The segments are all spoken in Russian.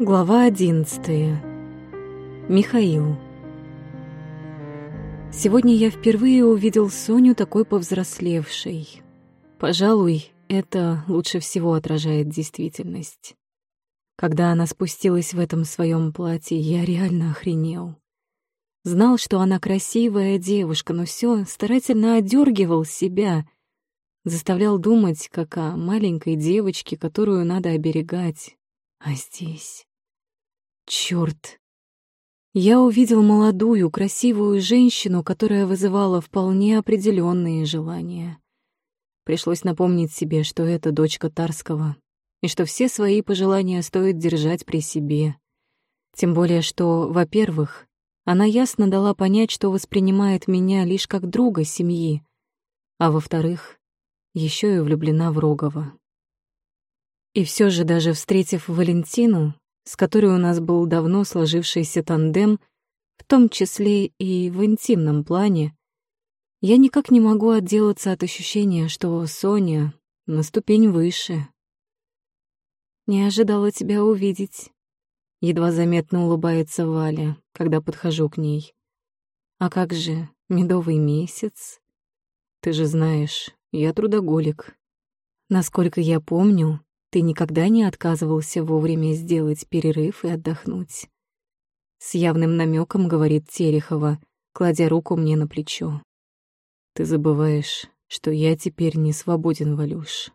Глава одиннадцатая. Михаил. Сегодня я впервые увидел Соню такой повзрослевшей. Пожалуй, это лучше всего отражает действительность. Когда она спустилась в этом своем платье, я реально охренел. Знал, что она красивая девушка, но все старательно одергивал себя, заставлял думать, как о маленькой девочке, которую надо оберегать. А здесь... Чёрт! Я увидел молодую, красивую женщину, которая вызывала вполне определенные желания. Пришлось напомнить себе, что это дочка Тарского, и что все свои пожелания стоит держать при себе. Тем более, что, во-первых, она ясно дала понять, что воспринимает меня лишь как друга семьи, а во-вторых, еще и влюблена в Рогова. И все же, даже встретив Валентину, с которой у нас был давно сложившийся тандем, в том числе и в интимном плане, я никак не могу отделаться от ощущения, что Соня на ступень выше. «Не ожидала тебя увидеть», — едва заметно улыбается Валя, когда подхожу к ней. «А как же медовый месяц? Ты же знаешь, я трудоголик. Насколько я помню, ты никогда не отказывался вовремя сделать перерыв и отдохнуть. С явным намеком говорит Терехова, кладя руку мне на плечо. Ты забываешь, что я теперь не свободен, Валюш.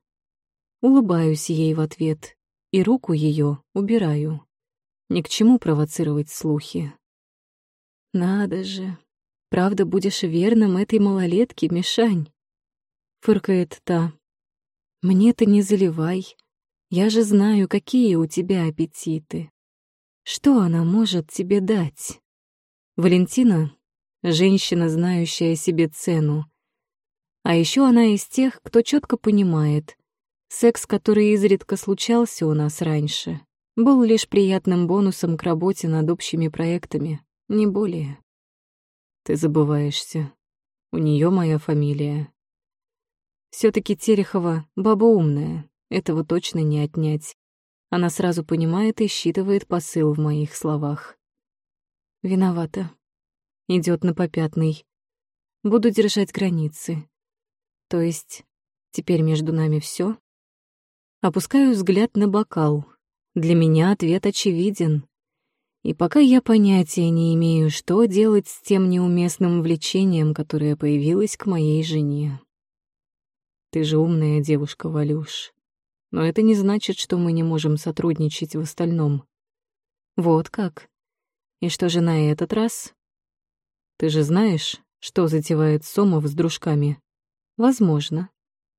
Улыбаюсь ей в ответ и руку ее убираю. Ни к чему провоцировать слухи. Надо же, правда будешь верным этой малолетке, Мишань? Фыркает та. Мне ты не заливай, я же знаю, какие у тебя аппетиты. Что она может тебе дать? Валентина — женщина, знающая себе цену. А еще она из тех, кто четко понимает, секс, который изредка случался у нас раньше, был лишь приятным бонусом к работе над общими проектами, не более. Ты забываешься. У нее моя фамилия. все таки Терехова баба умная, этого точно не отнять. Она сразу понимает и считывает посыл в моих словах. Виновата. Идет на попятный. Буду держать границы. То есть, теперь между нами все. Опускаю взгляд на бокал. Для меня ответ очевиден. И пока я понятия не имею, что делать с тем неуместным влечением, которое появилось к моей жене. Ты же умная девушка, Валюш но это не значит, что мы не можем сотрудничать в остальном. Вот как. И что же на этот раз? Ты же знаешь, что затевает Сомов с дружками? Возможно.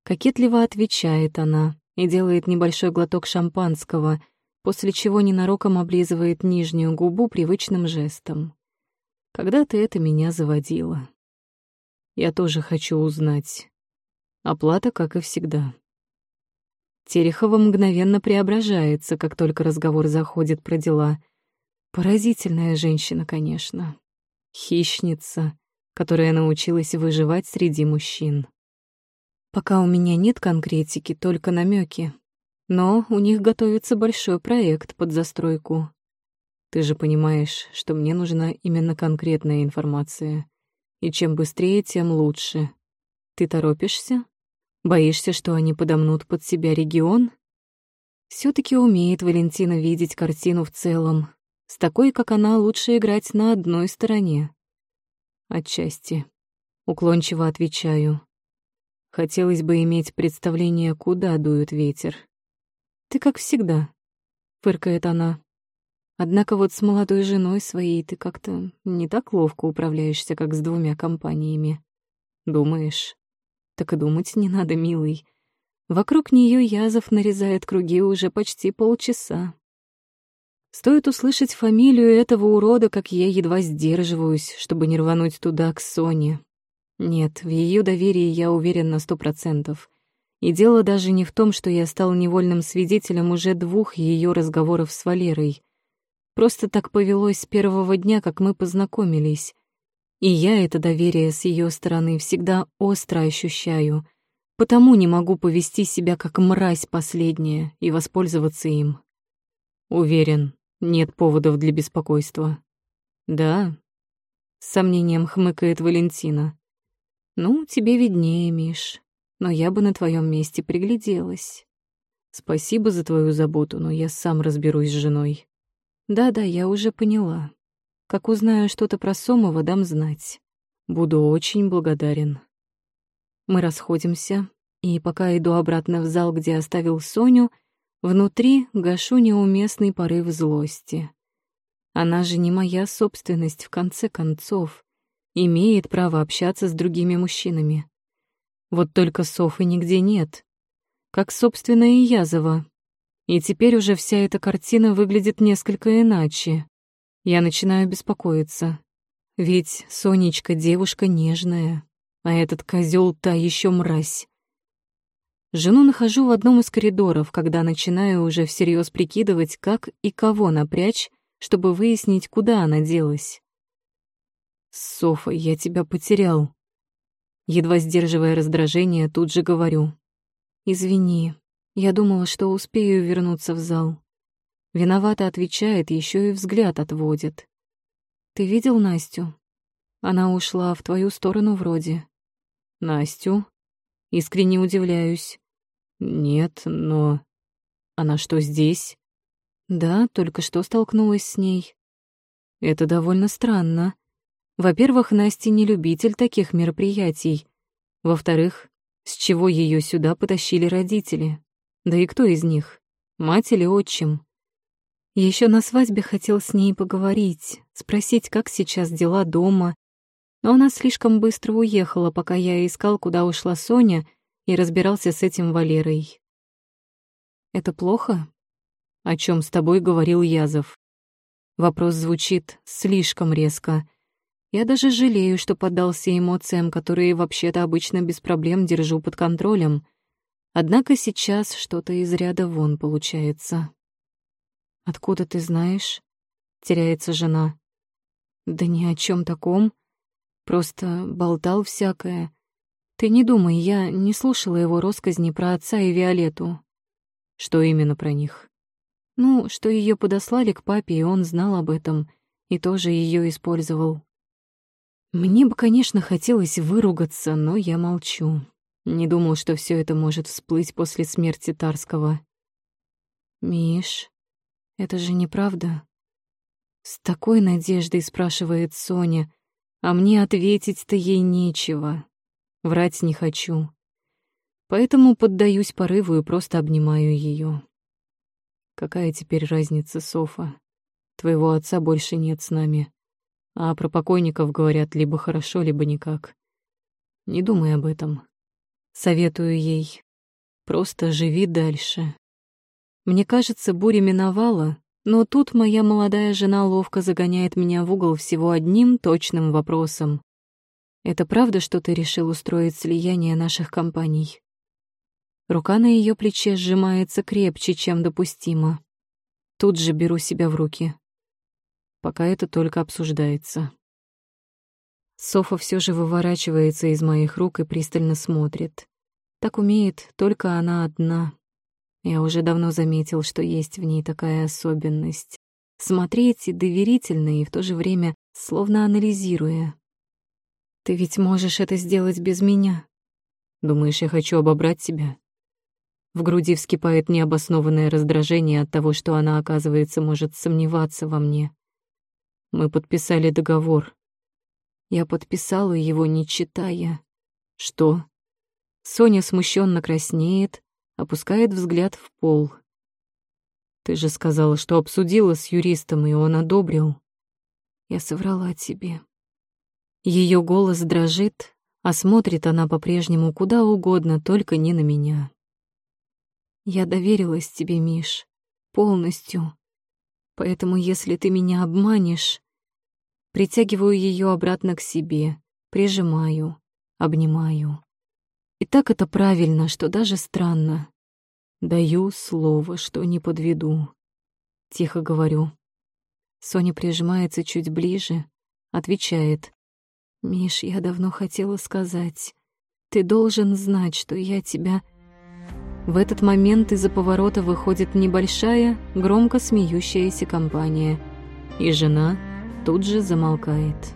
Кокетливо отвечает она и делает небольшой глоток шампанского, после чего ненароком облизывает нижнюю губу привычным жестом. Когда-то это меня заводило. Я тоже хочу узнать. Оплата, как и всегда. Терехова мгновенно преображается, как только разговор заходит про дела. Поразительная женщина, конечно. Хищница, которая научилась выживать среди мужчин. Пока у меня нет конкретики, только намеки. Но у них готовится большой проект под застройку. Ты же понимаешь, что мне нужна именно конкретная информация. И чем быстрее, тем лучше. Ты торопишься? Боишься, что они подомнут под себя регион? все таки умеет Валентина видеть картину в целом. С такой, как она, лучше играть на одной стороне. Отчасти. Уклончиво отвечаю. Хотелось бы иметь представление, куда дует ветер. Ты как всегда, фыркает она. Однако вот с молодой женой своей ты как-то не так ловко управляешься, как с двумя компаниями. Думаешь? Так и думать не надо, милый. Вокруг нее Язов нарезает круги уже почти полчаса. Стоит услышать фамилию этого урода, как я едва сдерживаюсь, чтобы не рвануть туда, к Соне. Нет, в ее доверии я уверен на сто процентов. И дело даже не в том, что я стал невольным свидетелем уже двух ее разговоров с Валерой. Просто так повелось с первого дня, как мы познакомились. И я это доверие с ее стороны всегда остро ощущаю, потому не могу повести себя как мразь последняя и воспользоваться им. Уверен, нет поводов для беспокойства. Да, с сомнением хмыкает Валентина. Ну, тебе виднее, Миш, но я бы на твоем месте пригляделась. Спасибо за твою заботу, но я сам разберусь с женой. Да-да, я уже поняла. Как узнаю что-то про Сомова, дам знать. Буду очень благодарен. Мы расходимся, и пока иду обратно в зал, где оставил Соню, внутри гашу неуместный порыв злости. Она же не моя собственность, в конце концов. Имеет право общаться с другими мужчинами. Вот только Софы нигде нет. Как, собственно, и Язова. И теперь уже вся эта картина выглядит несколько иначе. Я начинаю беспокоиться. Ведь Сонечка девушка нежная, а этот козел та еще мразь. Жену нахожу в одном из коридоров, когда начинаю уже всерьез прикидывать, как и кого напрячь, чтобы выяснить, куда она делась. «Софа, я тебя потерял». Едва сдерживая раздражение, тут же говорю. «Извини, я думала, что успею вернуться в зал». Виновато отвечает, еще и взгляд отводит. «Ты видел Настю? Она ушла в твою сторону вроде». «Настю?» Искренне удивляюсь. «Нет, но...» «Она что, здесь?» Да, только что столкнулась с ней. Это довольно странно. Во-первых, Настя не любитель таких мероприятий. Во-вторых, с чего ее сюда потащили родители? Да и кто из них? Мать или отчим? Еще на свадьбе хотел с ней поговорить, спросить, как сейчас дела дома. Но она слишком быстро уехала, пока я искал, куда ушла Соня, и разбирался с этим Валерой. Это плохо? о чем с тобой говорил Язов. Вопрос звучит слишком резко. Я даже жалею, что поддался эмоциям, которые вообще-то обычно без проблем держу под контролем. Однако сейчас что-то из ряда вон получается. «Откуда ты знаешь?» — теряется жена. «Да ни о чем таком. Просто болтал всякое. Ты не думай, я не слушала его россказни про отца и Виолетту». «Что именно про них?» Ну, что ее подослали к папе, и он знал об этом, и тоже ее использовал. Мне бы, конечно, хотелось выругаться, но я молчу. Не думал, что все это может всплыть после смерти Тарского. «Миш, это же неправда?» С такой надеждой спрашивает Соня, а мне ответить-то ей нечего. Врать не хочу. Поэтому поддаюсь порыву и просто обнимаю ее. Какая теперь разница, Софа? Твоего отца больше нет с нами. А про покойников говорят либо хорошо, либо никак. Не думай об этом. Советую ей. Просто живи дальше. Мне кажется, буря миновала, но тут моя молодая жена ловко загоняет меня в угол всего одним точным вопросом. Это правда, что ты решил устроить слияние наших компаний? Рука на ее плече сжимается крепче, чем допустимо. Тут же беру себя в руки. Пока это только обсуждается. Софа все же выворачивается из моих рук и пристально смотрит. Так умеет только она одна. Я уже давно заметил, что есть в ней такая особенность. Смотреть и доверительно, и в то же время словно анализируя. «Ты ведь можешь это сделать без меня?» «Думаешь, я хочу обобрать тебя?» В груди вскипает необоснованное раздражение от того, что она, оказывается, может сомневаться во мне. Мы подписали договор. Я подписала его, не читая. Что? Соня смущенно краснеет, опускает взгляд в пол. Ты же сказала, что обсудила с юристом, и он одобрил. Я соврала тебе. Ее голос дрожит, а смотрит она по-прежнему куда угодно, только не на меня. Я доверилась тебе, Миш, полностью. Поэтому, если ты меня обманешь, притягиваю ее обратно к себе, прижимаю, обнимаю. И так это правильно, что даже странно. Даю слово, что не подведу. Тихо говорю. Соня прижимается чуть ближе, отвечает. «Миш, я давно хотела сказать. Ты должен знать, что я тебя...» В этот момент из-за поворота выходит небольшая, громко смеющаяся компания, и жена тут же замолкает.